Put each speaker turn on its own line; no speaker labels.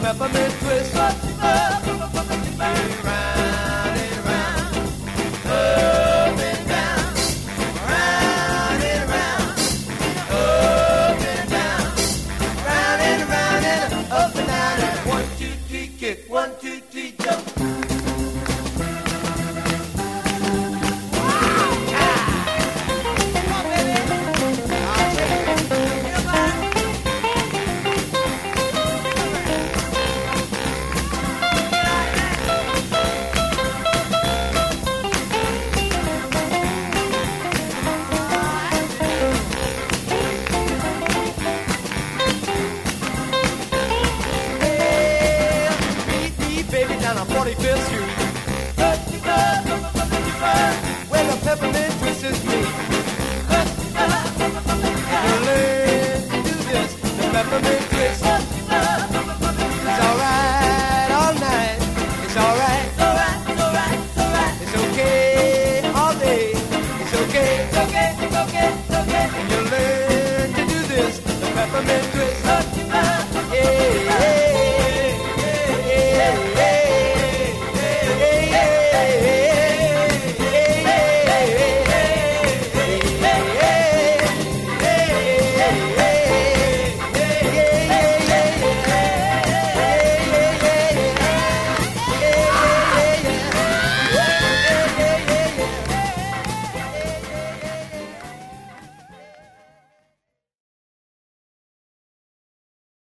peppermint twist, what's 45th Street. where the peppermint twists me. 35, learn to do this, the peppermint kiss. It's alright all night, it's alright. It's alright, alright, it's alright. It's okay all day, it's okay, it's okay, it's okay.